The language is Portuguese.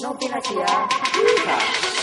Não tem aqui, ah.